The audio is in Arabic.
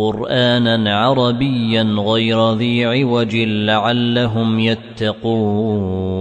قرآنا عربيا غير ذي عوج لعلهم يتقون.